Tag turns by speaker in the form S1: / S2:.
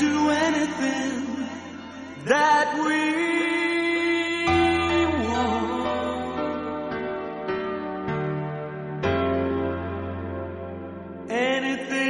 S1: do anything that we want. Anything